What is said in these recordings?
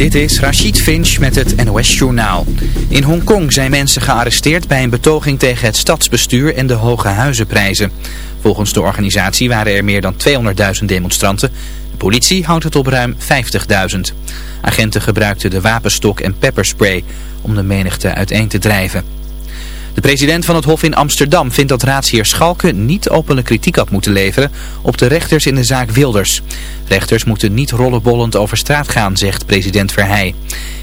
Dit is Rachid Finch met het NOS Journaal. In Hongkong zijn mensen gearresteerd bij een betoging tegen het stadsbestuur en de hoge huizenprijzen. Volgens de organisatie waren er meer dan 200.000 demonstranten. De politie houdt het op ruim 50.000. Agenten gebruikten de wapenstok en pepperspray om de menigte uiteen te drijven. De president van het Hof in Amsterdam vindt dat raadsheer Schalke niet openlijk kritiek had moeten leveren op de rechters in de zaak Wilders. Rechters moeten niet rollenbollend over straat gaan, zegt president Verheij.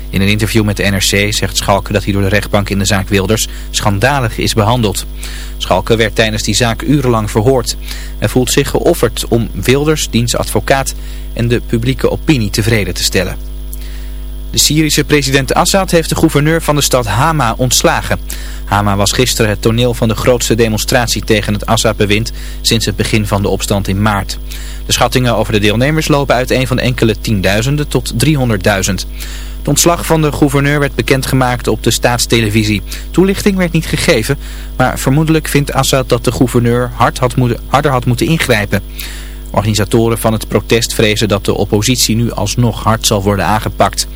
In een interview met de NRC zegt Schalke dat hij door de rechtbank in de zaak Wilders schandalig is behandeld. Schalke werd tijdens die zaak urenlang verhoord. Hij voelt zich geofferd om Wilders, diens advocaat en de publieke opinie tevreden te stellen. De Syrische president Assad heeft de gouverneur van de stad Hama ontslagen. Hama was gisteren het toneel van de grootste demonstratie tegen het Assad-bewind sinds het begin van de opstand in maart. De schattingen over de deelnemers lopen uit een van enkele tienduizenden tot 300.000. De ontslag van de gouverneur werd bekendgemaakt op de staatstelevisie. Toelichting werd niet gegeven, maar vermoedelijk vindt Assad dat de gouverneur hard had moeten, harder had moeten ingrijpen. Organisatoren van het protest vrezen dat de oppositie nu alsnog hard zal worden aangepakt.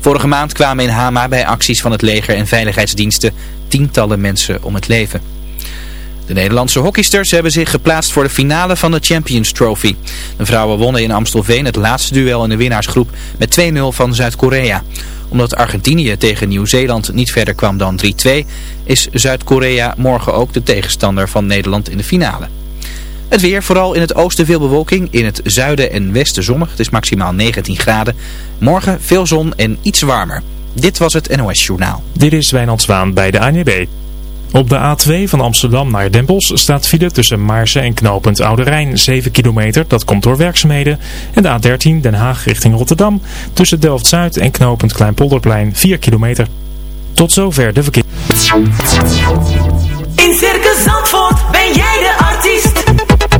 Vorige maand kwamen in Hama bij acties van het leger en veiligheidsdiensten tientallen mensen om het leven. De Nederlandse hockeysters hebben zich geplaatst voor de finale van de Champions Trophy. De vrouwen wonnen in Amstelveen het laatste duel in de winnaarsgroep met 2-0 van Zuid-Korea. Omdat Argentinië tegen Nieuw-Zeeland niet verder kwam dan 3-2, is Zuid-Korea morgen ook de tegenstander van Nederland in de finale. Het weer, vooral in het oosten veel bewolking, in het zuiden en westen zonnig. Het is maximaal 19 graden. Morgen veel zon en iets warmer. Dit was het NOS Journaal. Dit is Wijnand Zwaan bij de ANWB. Op de A2 van Amsterdam naar Den Bosch staat file tussen Maarsen en knooppunt Oude Rijn 7 kilometer. Dat komt door werkzaamheden. En de A13 Den Haag richting Rotterdam tussen Delft-Zuid en knooppunt Kleinpolderplein 4 kilometer. Tot zover de verkeer. In Circus Zandvoort ben jij de artiest.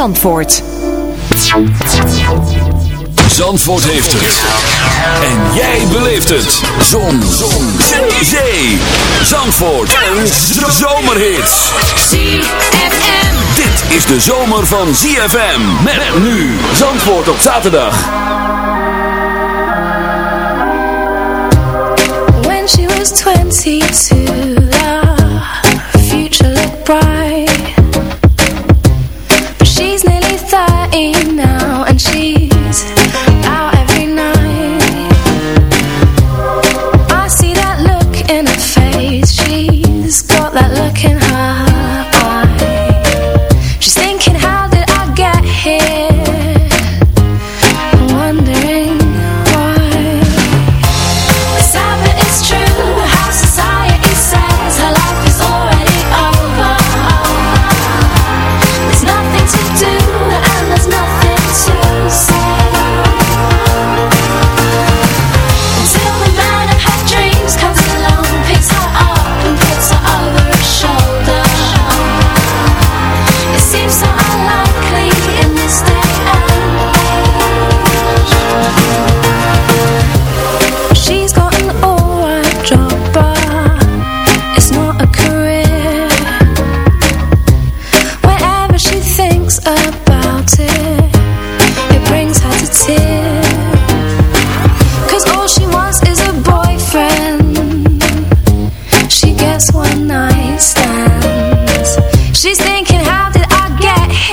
Zandvoort. Zandvoort heeft het. En jij beleeft het. Zon. Zon. Zee. Zee. Zandvoort. Een zomerhit. ZFM. Dit is de zomer van ZFM. Met nu. Zandvoort op zaterdag. When she was 22, the future looked bright.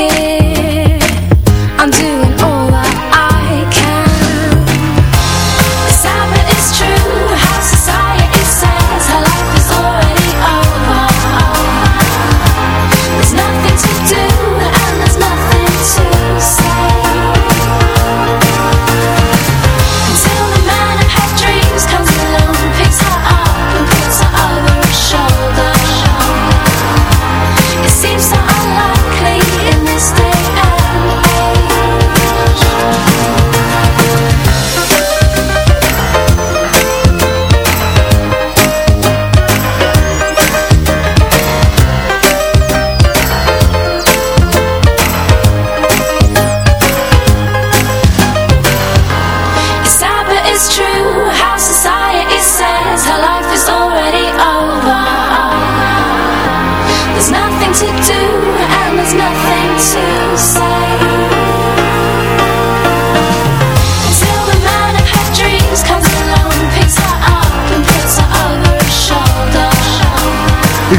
querer.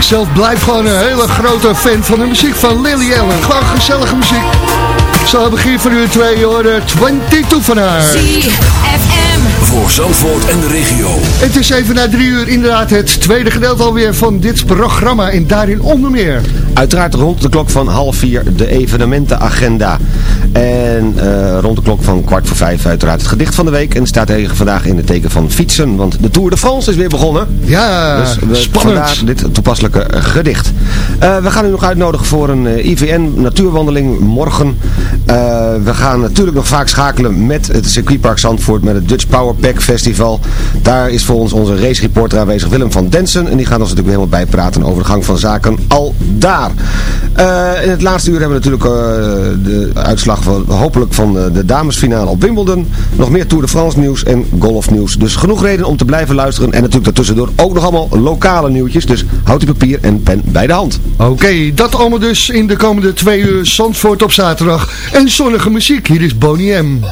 Zelf blijf gewoon een hele grote fan van de muziek van Lily Allen. Gewoon gezellige muziek. Zo begin van uur 2 horen 22 van haar. ZFM. Voor Zandvoort en de regio. Het is even na drie uur inderdaad het tweede gedeelte alweer van dit programma. En daarin onder meer. Uiteraard rond de klok van half vier de evenementenagenda. En eh, rond de klok van kwart voor vijf uiteraard het gedicht van de week. En staat tegen vandaag in het teken van fietsen. Want de Tour de France is weer begonnen. Ja, Dus we- spannend. dit toepasselijke eh, gedicht. Eh, we gaan u nog uitnodigen voor een IVN natuurwandeling morgen. Eh, we gaan natuurlijk nog vaak schakelen met het circuitpark Zandvoort met het Dutch Power Pack Festival. Daar is voor ons onze race reporter aanwezig Willem van Densen. En die gaat ons natuurlijk helemaal bijpraten over de gang van zaken al daar. Eh, in het laatste uur hebben we natuurlijk eh, de uitslag van, hopelijk van de, damesfinale op Wimbledon. Nog meer Tour de France nieuws en golfnieuws. Dus genoeg reden om te blijven luisteren. En natuurlijk daartussendoor ook nog allemaal lokale nieuwtjes. Dus houd uw papier en pen bij de hand. Oké, dat allemaal dus in de komende twee uur Zandvoort op zaterdag. En zonnige muziek, hier is Boney M.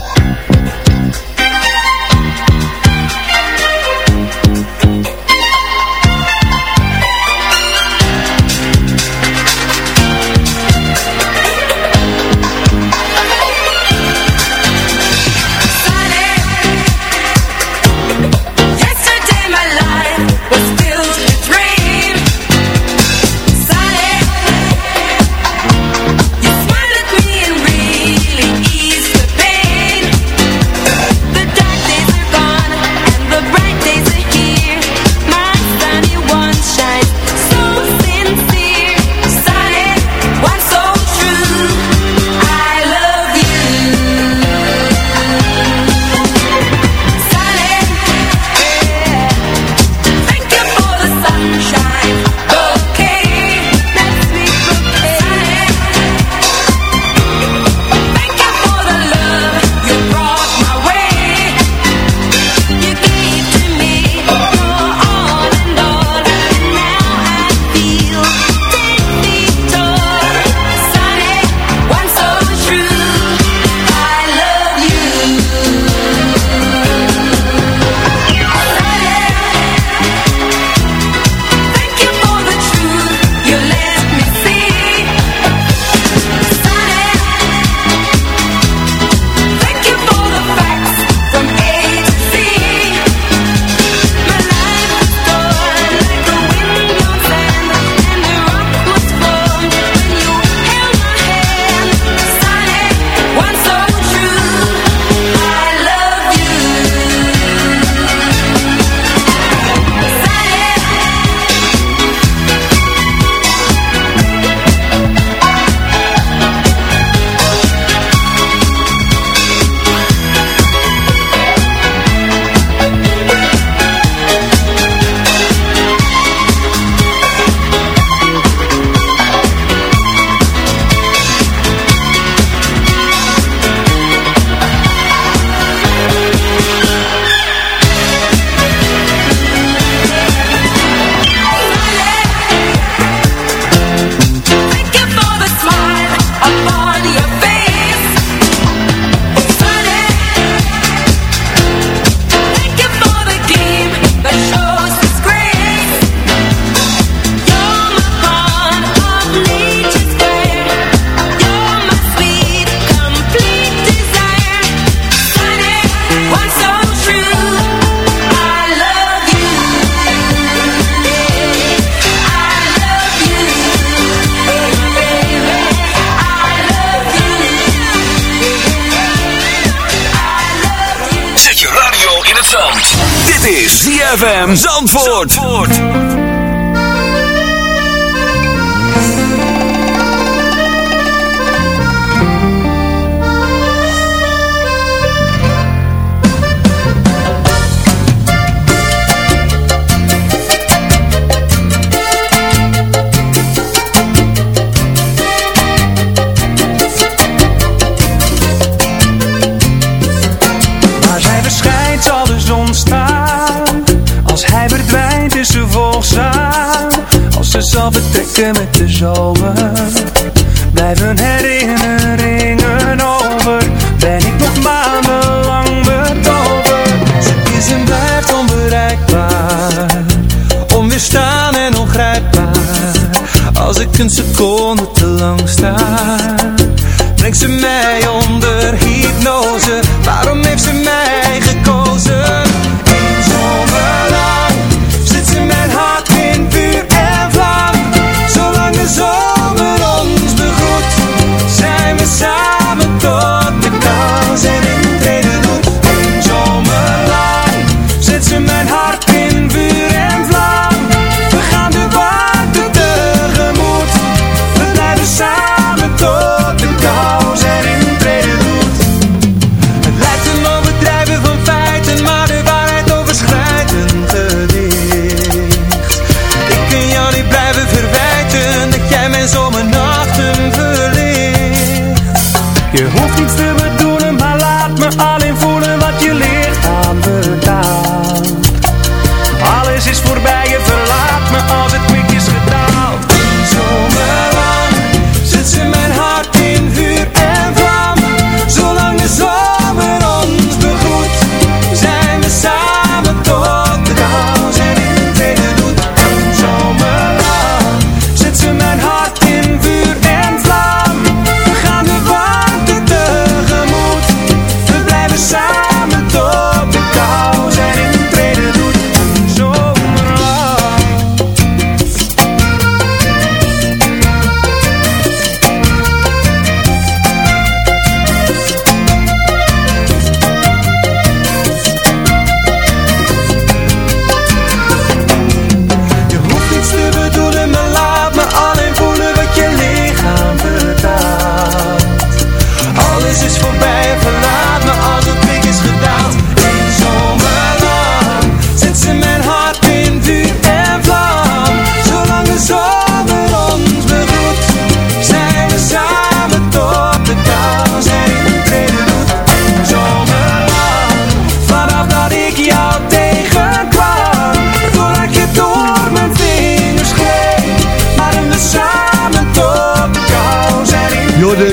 ze zal vertrekken met de zomer. Blijven herinneringen over. Ben ik nog maandenlang betoverd Ze is en blijft onbereikbaar. Onweerstaan en ongrijpbaar. Als ik een seconde te lang sta Brengt ze mij onder hypnose. Waarom heeft ze mij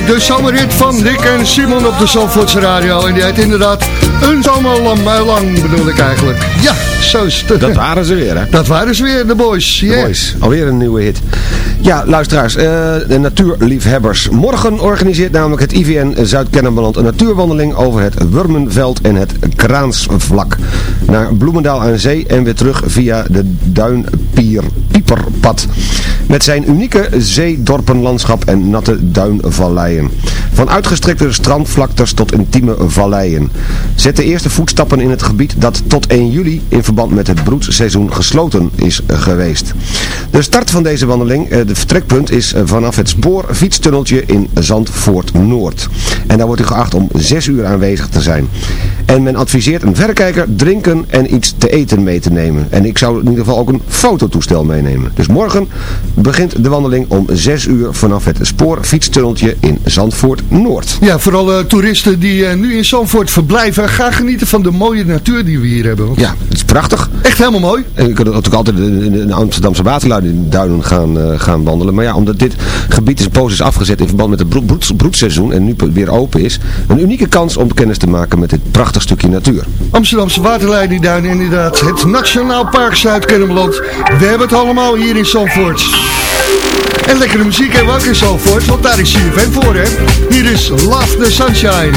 de, zomerrit van Dick en Simon op de Zandvoortse Radio. En die heet inderdaad een zomerlang, lang bedoel ik eigenlijk. Ja, zo is het. Dat waren ze weer, hè? Dat waren ze weer, de boys. Boys, alweer een nieuwe hit. Ja, luisteraars, eh, de natuurliefhebbers. Morgen organiseert namelijk het IVN Zuid-Kennemerland een natuurwandeling over het Wurmenveld en het Kraansvlak. Naar Bloemendaal aan Zee en weer terug via de Duinpierpieperpad. Met zijn unieke zeedorpenlandschap en natte duinvalleien. Van uitgestrekte strandvlaktes tot intieme valleien. Zet de eerste voetstappen in het gebied dat tot 1 juli in verband met het broedseizoen gesloten is geweest. De start van deze wandeling, eh, de vertrekpunt is eh, vanaf het spoor fietstunneltje in Zandvoort Noord. En daar wordt u geacht om 6 uur aanwezig te zijn. En men adviseert een verrekijker, drinken en iets te eten mee te nemen. En ik zou in ieder geval ook een fototoestel meenemen. Dus morgen begint de wandeling om 6 uur vanaf het spoor fietstunneltje in Zandvoort Noord. Ja, vooral eh, toeristen die eh, nu in Zandvoort verblijven, ga genieten van de mooie natuur die we hier hebben. Ja, het is prachtig. Echt helemaal mooi. En je kunt natuurlijk altijd de, de, Amsterdamse waterduinen gaan, eh, gaan wandelen. Maar ja, omdat dit gebied is, poos is afgezet in verband met het broed, broed- broedseizoen en nu weer open is, een unieke kans om kennis te maken met dit prachtig stukje natuur. Amsterdamse waterleidingduin inderdaad. Het Nationaal Park Zuid-Kennemerland. We hebben het allemaal hier in Zandvoort. En lekkere muziek we ook in Zandvoort, want daar is CFM voor, hè. Hier is Love the Sunshine.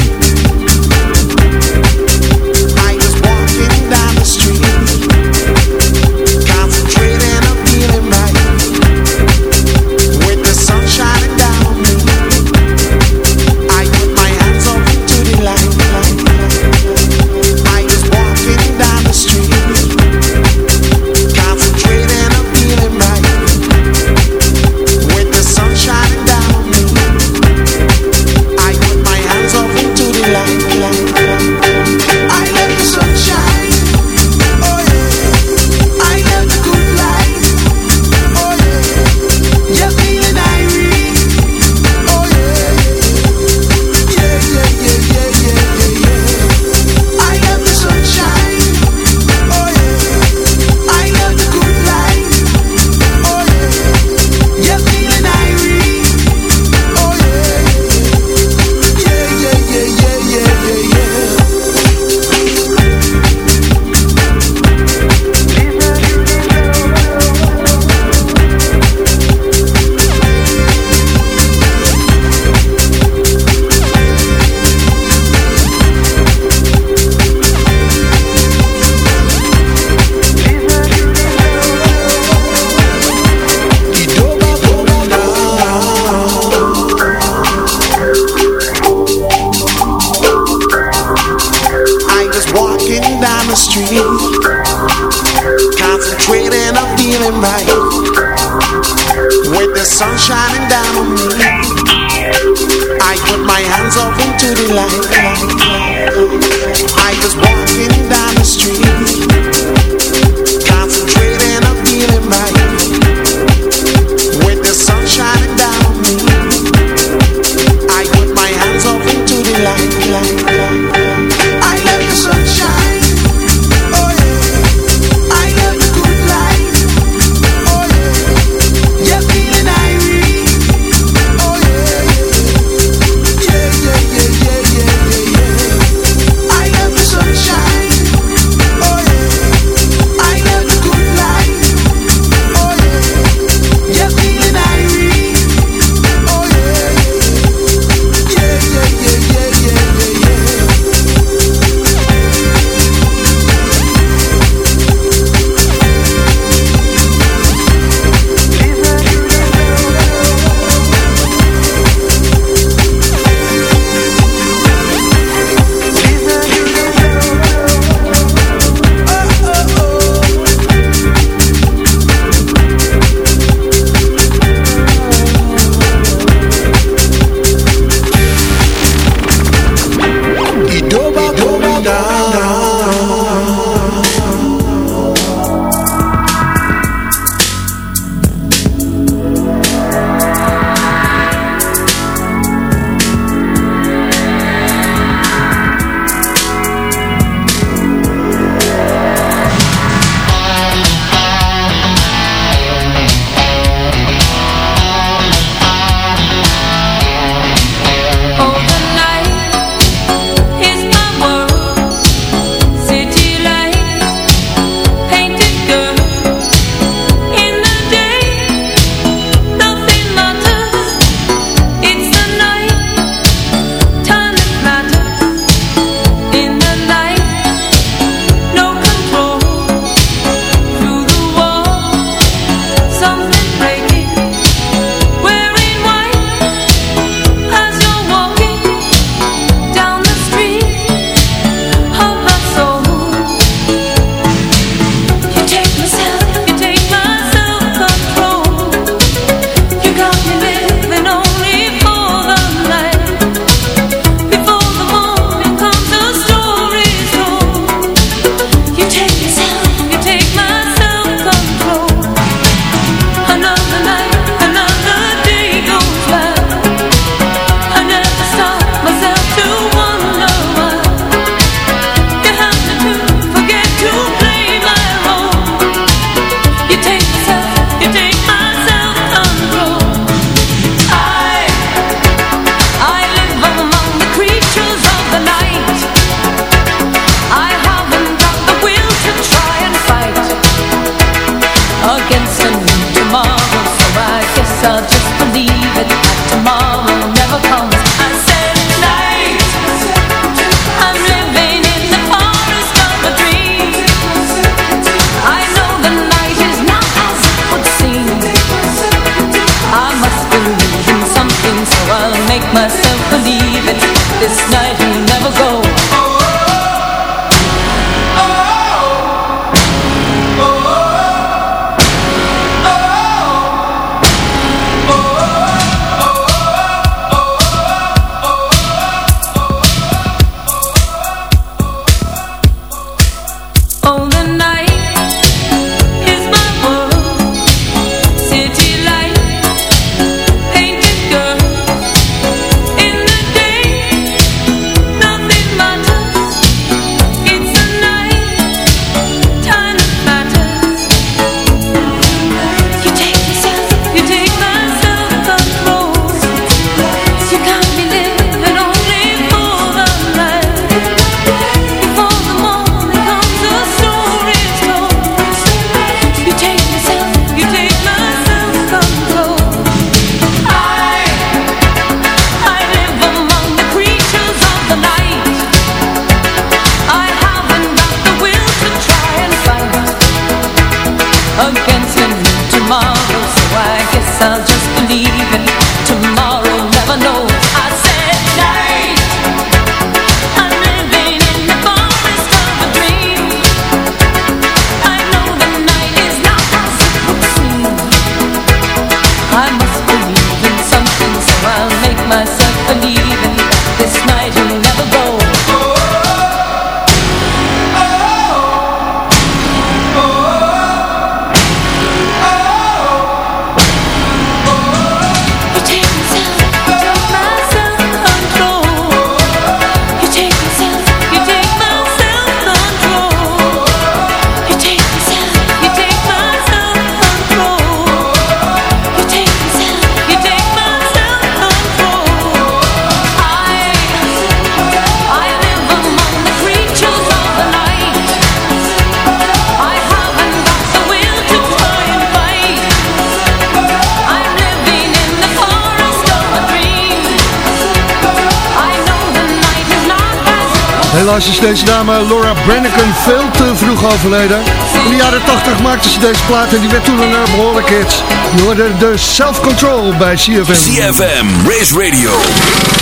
Helaas is deze dame Laura Branigan veel te vroeg overleden. In de jaren 80 maakte ze deze plaat en die werd toen een eh, behoorlijk hit. Je hoorde de Self-Control bij CFM. CFM, Race Radio,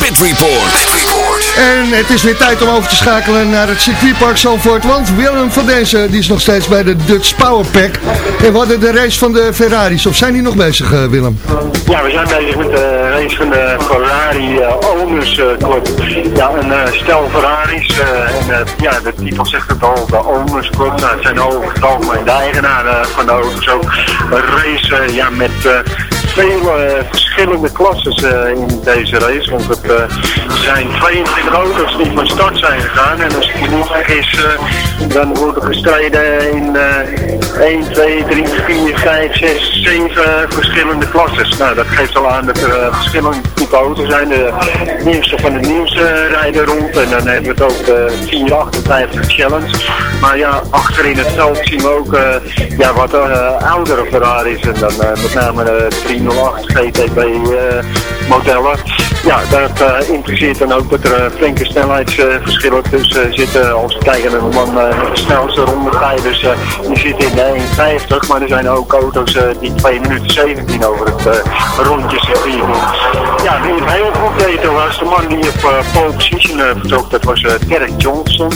Pit Report. En het is weer tijd om over te schakelen naar het circuitpark Zandvoort. Want Willem van deze die is nog steeds bij de Dutch Power Pack. En we hadden de race van de Ferraris. Of zijn die nog bezig, eh, Willem? Ja, we zijn bezig met de race van de Ferrari Owners eh, Club. Ja, een eh, stel Ferraris. eh, en eh, ja, de titel zegt het al, de Owners Club. Nou, het zijn over het algemeen de eigenaren van de auto's ook. Race eh, ja, met eh, vele eh, verschillende klasses eh, in deze race. Want het eh, zijn 22 auto's die van start zijn gegaan. En als het niet is, eh, dan wordt er gestreden in eh 1, 2, 3, 4, 5, 6, 7 verschillende klasses. Nou, dat geeft al aan dat er eh, verschillende type auto's zijn. De nieuwste van de nieuwste rijden rond. En dan hebben we het ook de 458 Challenge. Maar ja, achterin het veld zien we ook eh, ja, wat eh, oudere Ferraris. En dan met name de 308 GTB modellen. Ja, dat impliceert dan ook dat er flinke snelheidsverschillen tussen zitten. Als we kijken naar de man met de snelste rondetijd. Dus eh, die zit in de 1,50. Maar er zijn ook auto's eh, die 2 minuten 17 over het eh, rondje doen. Ja, wie het heel goed deed was de man die op eh, pole position vertrok. Dat was Derek Johnson.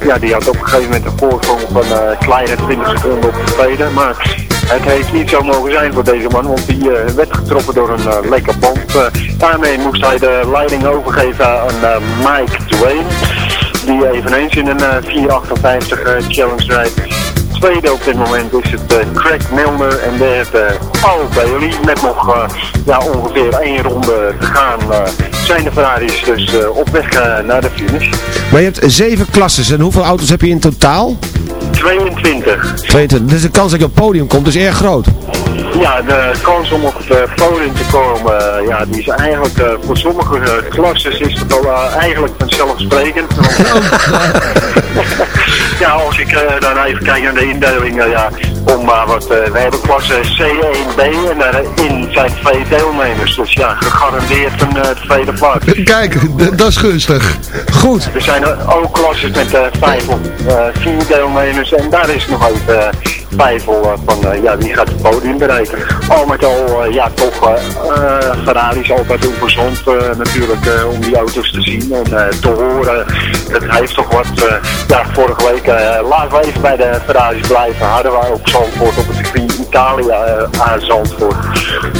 Ja, die had op een gegeven moment een voorsprong van kleine 20 seconden op de tweede. Maar het heeft niet zo mogen zijn voor deze man, want die werd getroffen door een lekker band. Daarmee moest hij de leiding overgeven aan Mike Dwayne, die eveneens in een eh, 458 eh, challenge rijdt. Tweede op dit moment is het eh, Craig Milner en derde uh, Paul Bailey. Met nog eh, ja, ongeveer één ronde te gaan eh, zijn de Ferraris dus eh, op weg eh, naar de finish. Maar je hebt zeven klasses en hoeveel auto's heb je in totaal? 22. 22. Dus de kans dat je op het podium komt is erg groot. Ja, de kans om op het eh, podium te komen, eh, ja, die is eigenlijk eh, voor sommige klasses is het al eh, eigenlijk vanzelfsprekend. ja, als ik eh, dan even kijk naar de indeling, eh, ja, om maar wat, eh, we hebben klasse C1B en daarin zijn twee deelnemers, dus ja, gegarandeerd een tweede plaats. Kijk, dat is gunstig. Goed. Er zijn ook klasses met vijf of vier deelnemers en daar is nog even twijfel van ja, wie gaat het podium bereiken. Al met al, ja, toch uh, Ferrari is altijd interessant uh, natuurlijk uh, om die auto's te zien en te horen. Het heeft toch wat, ja, vorige week, uh, laten we even bij de Ferraris blijven, hadden wij ook Zandvoort op het circuit Italië uh, aan Zandvoort.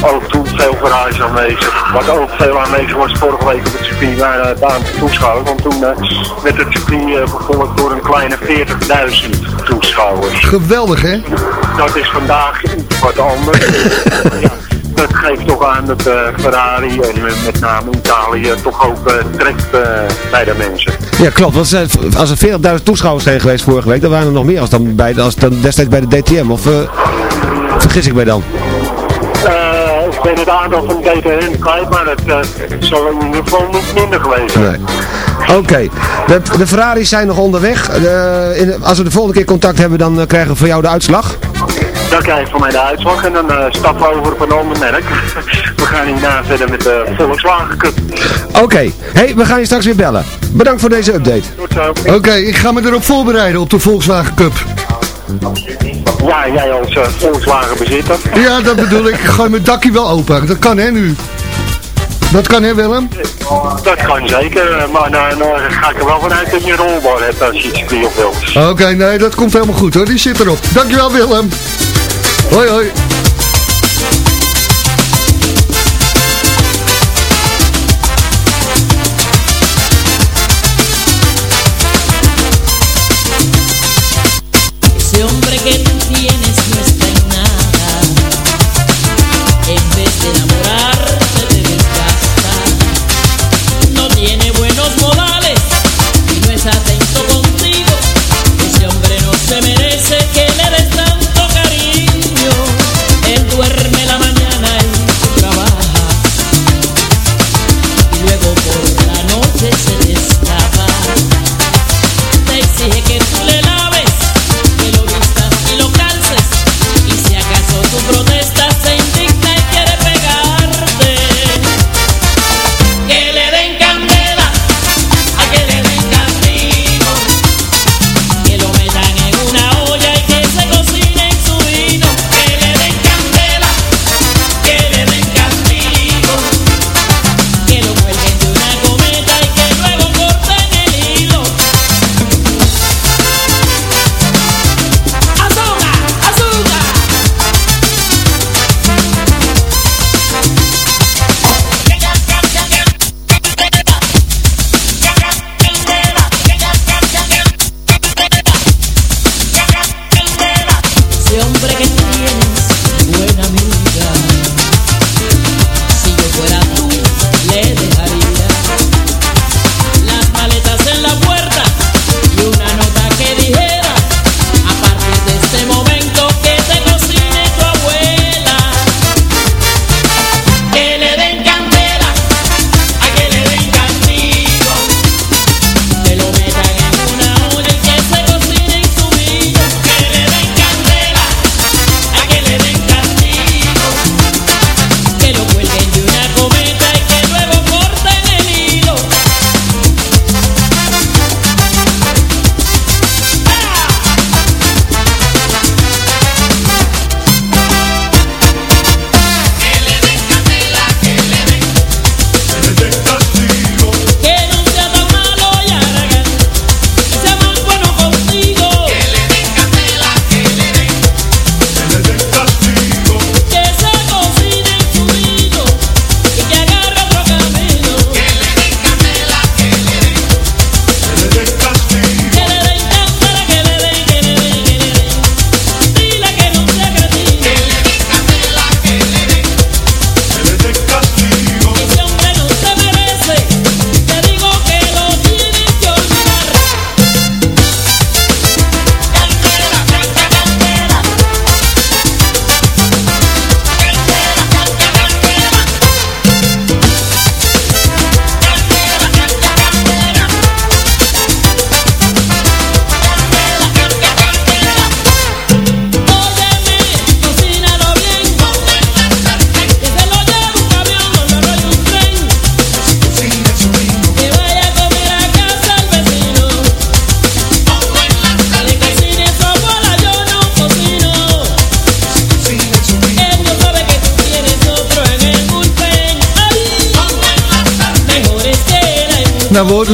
Ook toen veel Ferraris aanwezig. Wat ook veel aanwezig was vorige week op het circuit waren het aantal toeschouwers, want toen werd het circuit bevolkt door een kleine 40.000 toeschouwers. Geweldig, hè? Dat is vandaag iets wat anders. ja, dat geeft toch aan dat uh, Ferrari en met name Italië toch ook uh, trekt uh, bij de mensen. Ja, klopt. Want als er 40.000 toeschouwers zijn geweest vorige week, dan waren er nog meer als dan, bij, als dan destijds bij de DTM. Of vergis ik mij dan? ik ben het aantal van de DTM kwijt, maar het zal in ieder geval niet minder geweest zijn. Nee. Oké, okay. de, de Ferraris zijn nog onderweg. in, als we de volgende keer contact hebben, dan krijgen we voor jou de uitslag. Dan krijg je van mij de uitslag en dan uh, stappen we over op een ander merk. we gaan hierna verder met de Volkswagen Cup. Oké, okay. hey, we gaan je straks weer bellen. Bedankt voor deze update. Oké, okay, ik ga me erop voorbereiden op de Volkswagen Cup. Ja, jij als uh, Volkswagen bezitter. Ja, dat bedoel ik. Gooi mijn dakje wel open. Dat kan hè nu. Dat kan hè Willem? Dat kan zeker, maar dan nou, ga ik er wel vanuit dat je een hebt als je iets op wilt. Oké, okay, nee, dat komt helemaal goed hoor. Die zit erop. Dankjewel Willem. Hoi hoi.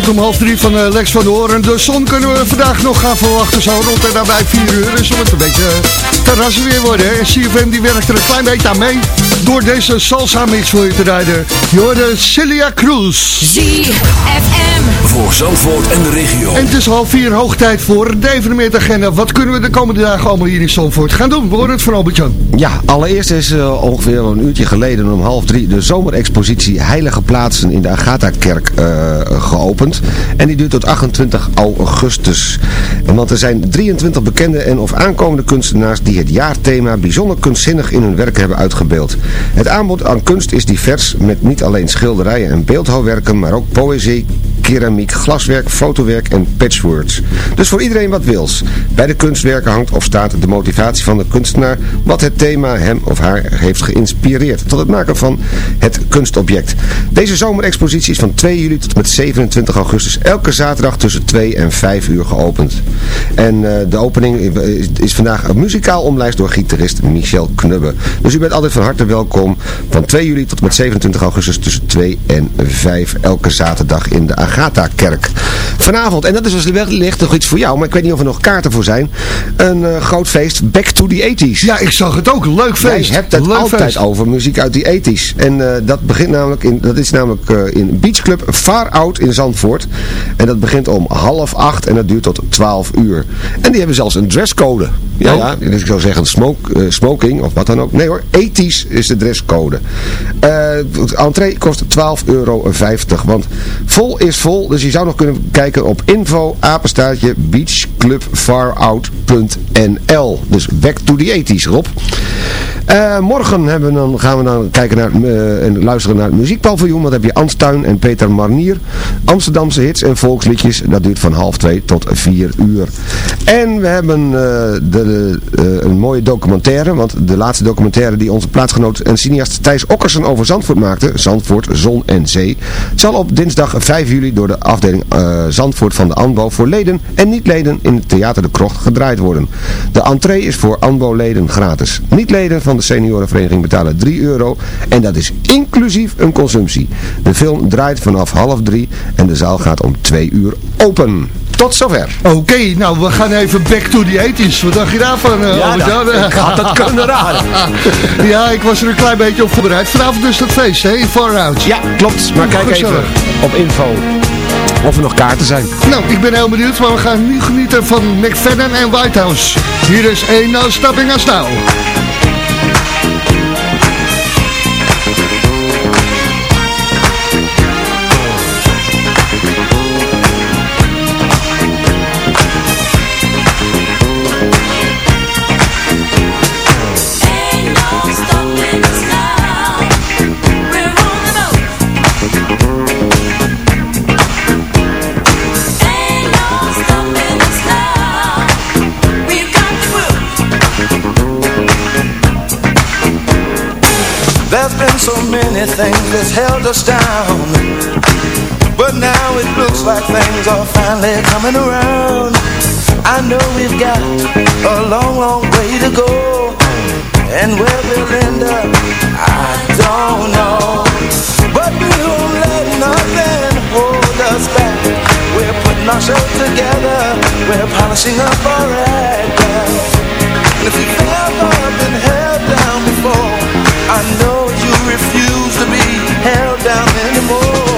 Om half drie van eh, Lex van de Hoorn. De zon kunnen we vandaag nog gaan verwachten, zo rond en daarbij vier uur. Dus het een beetje uh, terrassen weer worden. En CFM die werkt er een klein beetje aan mee. Door deze salsa mix voor je te rijden. Je hoorde Celia Cruz. ZFM. Voor Zandvoort en de regio. En het is half vier hoog tijd voor de evenementagenda. Wat kunnen we de komende dagen allemaal hier in Zandvoort gaan doen? We horen het van Albert-Jan. Ja, allereerst is uh, ongeveer een uurtje geleden om half drie de zomerexpositie Heilige Plaatsen in de Agatha-kerk uh, geopend. En die duurt tot 28 augustus. Want er zijn 23 bekende en of aankomende kunstenaars die het jaarthema bijzonder kunstzinnig in hun werk hebben uitgebeeld. Het aanbod aan kunst is divers met niet alleen schilderijen en beeldhouwwerken, maar ook poëzie, keramiek, glaswerk, fotowerk en patchworks. Dus voor iedereen wat wils. Bij de kunstwerken hangt of staat de motivatie van de kunstenaar wat het thema hem of haar heeft geïnspireerd tot het maken van het kunstobject. Deze zomerexpositie is van 2 juli tot met 27 augustus elke zaterdag tussen 2 en 5 uur geopend. En uh, de opening is, vandaag muzikaal omlijst door gitarist Michel Knubbe. Dus u bent altijd van harte welkom van 2 juli tot met 27 augustus tussen 2 en 5 elke zaterdag in de Agatha-kerk. Vanavond, en dat is dus wellicht nog iets voor jou, maar ik weet niet of er nog kaarten voor zijn, een uh, groot feest Back to the 80s. Ja, ik zag het ook. Leuk feest. Je hebt het Leuk altijd feest. over muziek uit die 80s. En uh, dat begint namelijk in, dat is namelijk uh, in Beach Club Far Out in Zandvoort. En dat begint om half acht en dat duurt tot 12 uur. En die hebben zelfs een dresscode. Ja, Oh. ja, dus ik zou zeggen smoke, smoking of wat dan ook. Nee hoor, ethisch is de dresscode. Entree kost 12,50 euro. Want vol is vol, dus je zou nog kunnen kijken op info apenstaartje beachclubfarout.nl Dus back to the 80s, Rob. Uh, morgen hebben we dan, gaan we dan kijken naar, uh, en luisteren naar het muziekpaviljoen. Want dan heb je Anstuin en Peter Marnier. Amsterdamse hits en volksliedjes. Dat duurt van half twee tot vier uur. En we hebben uh, de, een mooie documentaire. Want de laatste documentaire die onze plaatsgenoot en cineast Thijs Okkersen over Zandvoort maakte. Zandvoort, Zon en Zee. Zal op dinsdag 5 juli door de afdeling Zandvoort van de ANBO voor leden en niet-leden in het Theater de Krocht gedraaid worden. De entree is voor ANBO-leden gratis. Niet-leden van de seniorenvereniging betalen 3 euro en dat is inclusief een consumptie. De film draait vanaf half drie en de zaal gaat om 2 uur open. Tot zover. Oké, okay, nou we gaan even back to the 80s. Wat dacht je daarvan? Uh, ja, dat, had het kunnen raden. ja, ik was er een klein beetje op voorbereid. Vanavond dus dat feest, hè, in Far Out. Ja, klopt. Maar kijk even op info of er nog kaarten zijn. Nou, ik ben heel benieuwd, maar we gaan nu genieten van McFadden en Whitehouse. Hier is één No Stopping Us been so many things that's held us down. But now it looks like things are finally coming around. I know we've got a long, long way to go. And where we'll end up, I don't know. But we won't let nothing hold us back. We're putting ourselves together. We're polishing up our act. If you've ever been held down before I know refuse to be held down anymore.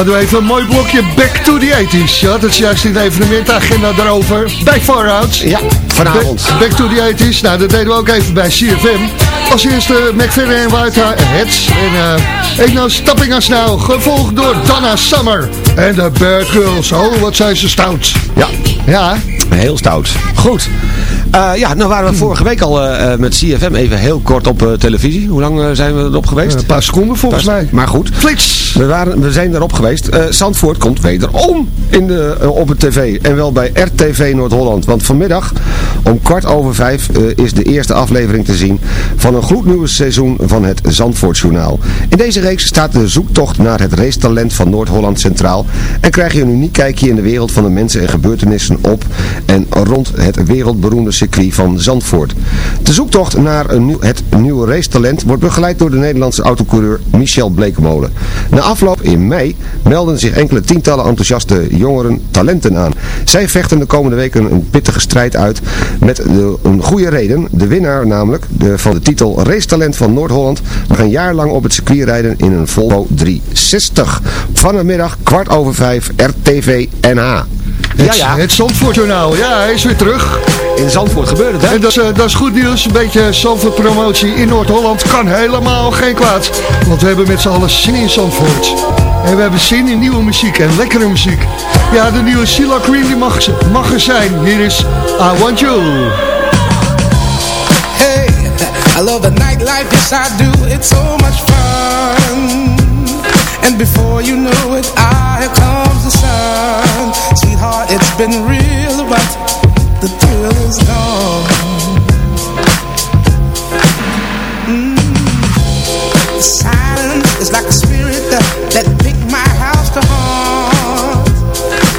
Hadden we even een mooi blokje Back to the 80s. Ja, dat is juist in de evenementagenda daarover. Bij Far Out. Ja, vanavond. Back, back to the 80s. Nou, dat deden we ook even bij CFM. Als eerste McFerrin en Wouter Hets. En uh, Ain't No Stopping Us Now. Gevolgd door Donna Summer. En de Bad Girls. Oh, wat zijn ze stout. Ja. Ja. Heel stout. Goed. Uh, ja, nou waren we vorige week al uh, met CFM even heel kort op televisie. Hoe lang zijn we erop geweest? een paar seconden volgens mij. Maar goed. Flits! We, waren, we zijn erop geweest. Zandvoort komt wederom in de, op het tv. En wel bij RTV Noord-Holland. Want vanmiddag om kwart over vijf is de eerste aflevering te zien van een gloednieuwe seizoen van het Zandvoortjournaal. In deze reeks staat de zoektocht naar het racetalent van Noord-Holland centraal. En krijg je een uniek kijkje in de wereld van de mensen en gebeurtenissen op en rond het wereldberoemde circuit van Zandvoort. De zoektocht naar nieuw, het nieuwe racetalent wordt begeleid door de Nederlandse autocoureur Michel Blekemolen. Na afloop in mei melden zich enkele tientallen enthousiaste jongeren talenten aan. Zij vechten de komende weken een pittige strijd uit met de, een goede reden. De winnaar namelijk de, van de titel Racetalent van Noord-Holland mag een jaar lang op het circuit rijden in een Volvo 360. Vanmiddag kwart over vijf RTV NH. Het, ja, ja. het Zandvoortjournaal. Ja, hij is weer terug. In Zandvoort gebeurt het, hè? En dat is, uh, dat is goed nieuws. Een beetje Zandvoort promotie in Noord-Holland kan helemaal geen kwaad. Want we hebben met z'n allen zin in Zandvoort. En we hebben zin in nieuwe muziek en lekkere muziek. Ja, de nieuwe Sheila Green die mag, mag er zijn. Hier is I Want You. I love the nightlife, yes I do. It's so much fun. And before you know it, ah, here comes the sun. Sweetheart, it's been real, but the thrill is gone. Mm. The silence is like a spirit that, that picked my house to haunt.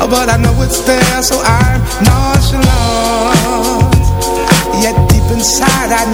Oh, but I know it's there, so I'm nonchalant. Yet deep inside, I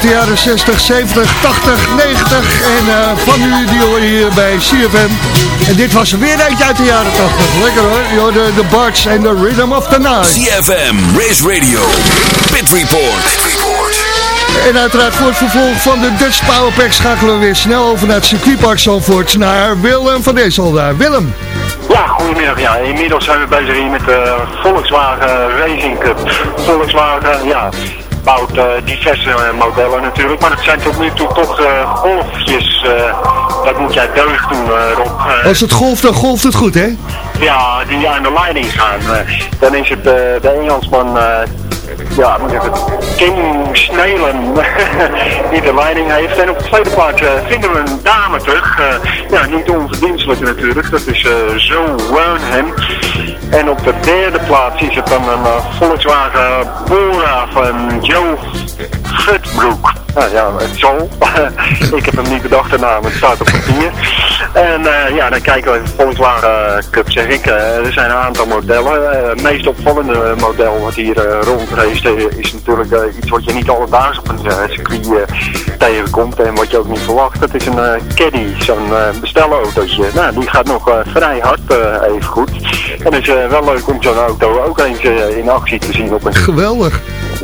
uit de jaren 60, 70, 80, 90 en eh, van u die hoor je hier bij CFM. En dit was er weer eentje uit de jaren 80. Lekker hoor, je hoorde de Barts en de Rhythm of the Night. CFM, Race Radio, Pit Report. En uiteraard voor het vervolg van de Dutch Powerpack schakelen we weer snel over naar het circuitpark Zandvoort. Naar Willem van Dezel daar. Willem. Ja, goedemiddag. Ja, inmiddels zijn we bezig hier met de Volkswagen Racing Cup. Volkswagen, ja, bouwt eh, diverse eh, modellen natuurlijk, maar het zijn tot nu toe toch eh, golfjes. dat moet jij deugd doen, Rob. Als het golft, dan golft het goed hè? ja, die aan de leiding gaan. Dan is het de Engelsman, ja, moet King Snelen, die de leiding heeft. En op de tweede plaats vinden we een dame terug. Ja, niet onverdienstelijk natuurlijk, dat is eh Zo Wernham. En op de derde plaats is het dan een eh, Volkswagen Bora van Joe Futbroek. Nou ja, het zal. ik heb hem niet bedacht de naam, het staat op papier. En eh, ja, dan kijken we even Volkswagen Cup, zeg ik. Eh, er zijn een aantal modellen. Eh, het meest opvallende model wat hier eh, rondreest eh, is natuurlijk eh, iets wat je niet alledaags op een eh, circuit eh, tegenkomt en wat je ook niet verwacht. Dat is een eh, Caddy, zo'n eh bestelautootje. Nou, die gaat nog eh, vrij hard, eh, even goed. En het is eh, wel leuk om zo'n auto ook eens eh, in actie te zien op een Geweldig.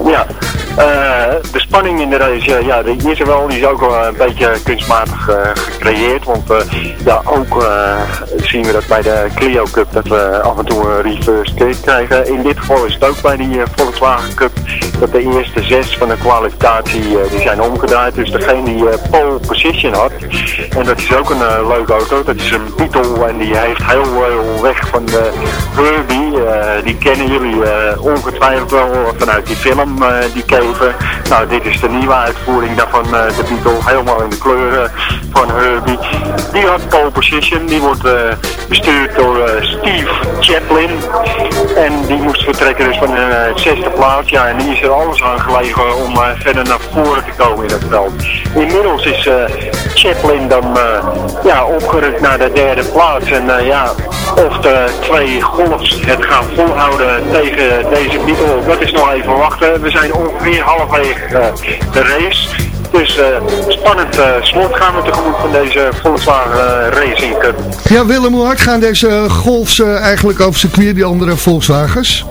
ja, eh, de spanning in de race, eh, ja, die is er wel. Die is ook wel een beetje kunstmatig eh, gecreëerd. Want eh, ja, ook eh, zien we dat bij de Clio Cup dat we af en toe een reverse kick krijgen. In dit geval is het ook bij die eh, Volkswagen Cup dat de eerste zes van de kwalificatie eh, die zijn omgedraaid. Dus degene die eh, pole position had. En dat is ook een eh, leuke auto. Dat is een Beetle en die heeft heel veel weg van de Herbie. Eh, die kennen jullie eh, ongetwijfeld wel vanuit die film. eh, die ken Nou, dit is de nieuwe uitvoering daarvan, eh, de Beatles, helemaal in de kleuren van Herbie. Die had pole position, die wordt eh, bestuurd door eh, Steve Chaplin. En die moest vertrekken dus van eh, zesde plaats. Ja, en die is er alles aan gelegen om verder naar voren te komen in het veld. Inmiddels is Chaplin dan ja, opgerukt naar de derde plaats. En ja, of de twee golfs het gaan volhouden tegen deze Beatle, dat is nog even wachten. We zijn ongeveer halfwege eh, de race. Dus spannend eh, slot gaan we tegemoet van deze Volkswagen eh, Racing Cup. Ja, Willem, hoe hard gaan deze golfs eigenlijk over circuit, die andere Volkswagens?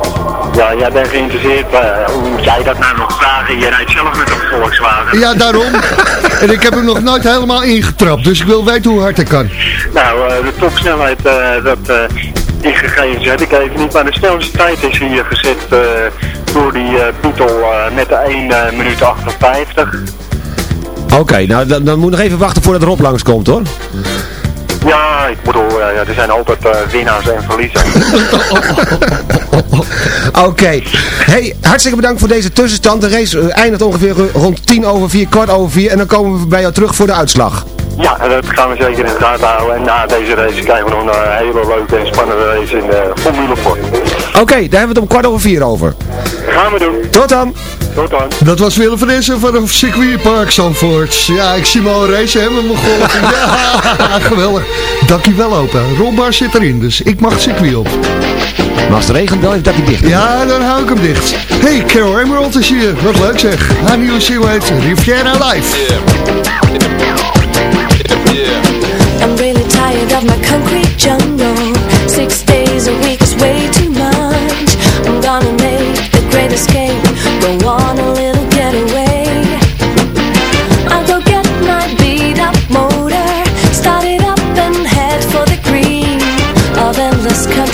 Ja, jij bent geïnteresseerd. hoe moet jij dat nou nog vragen? Je rijdt zelf met een Volkswagen. Ja, daarom. en ik heb hem nog nooit helemaal ingetrapt, dus ik wil weten hoe hard ik kan. Nou, de topsnelheid, dat, die gegevens heb ik even niet. Maar de snelste tijd is hier gezet door die Beetle eh, met de 1 eh, minuut 58. Oké, nou dan, dan moet nog even wachten voordat Rob langskomt hoor. Ja, ik bedoel, ja, er zijn altijd winnaars en verliezers. Oké. Hey, hartstikke bedankt voor deze tussenstand. De race eindigt ongeveer rond 10 over 4, kwart over 4. En dan komen we bij jou terug voor de uitslag. Ja, dat gaan we zeker in de gaten houden. En na deze race krijgen we nog een hele leuke en spannende race in de Formule Ford. Oké, daar hebben we het om kwart over 4 over. Gaan we doen. Tot dan. Tot dan. Dat was Willem van Essen van het circuitpark Zandvoort. Ja, ik zie me al racen hè, met mijn golf. Ja, geweldig. Dankjewel opa. Robbar zit erin, dus ik mag het circuit op. Maar als het regent, dan is dat niet dicht. Ja, dan hou ik hem dicht. Hey, Carol Emerald is hier. Wat leuk zeg. Haar nieuwe single heet Riviera Live. I'm really tired of my concrete jungle. Six days a week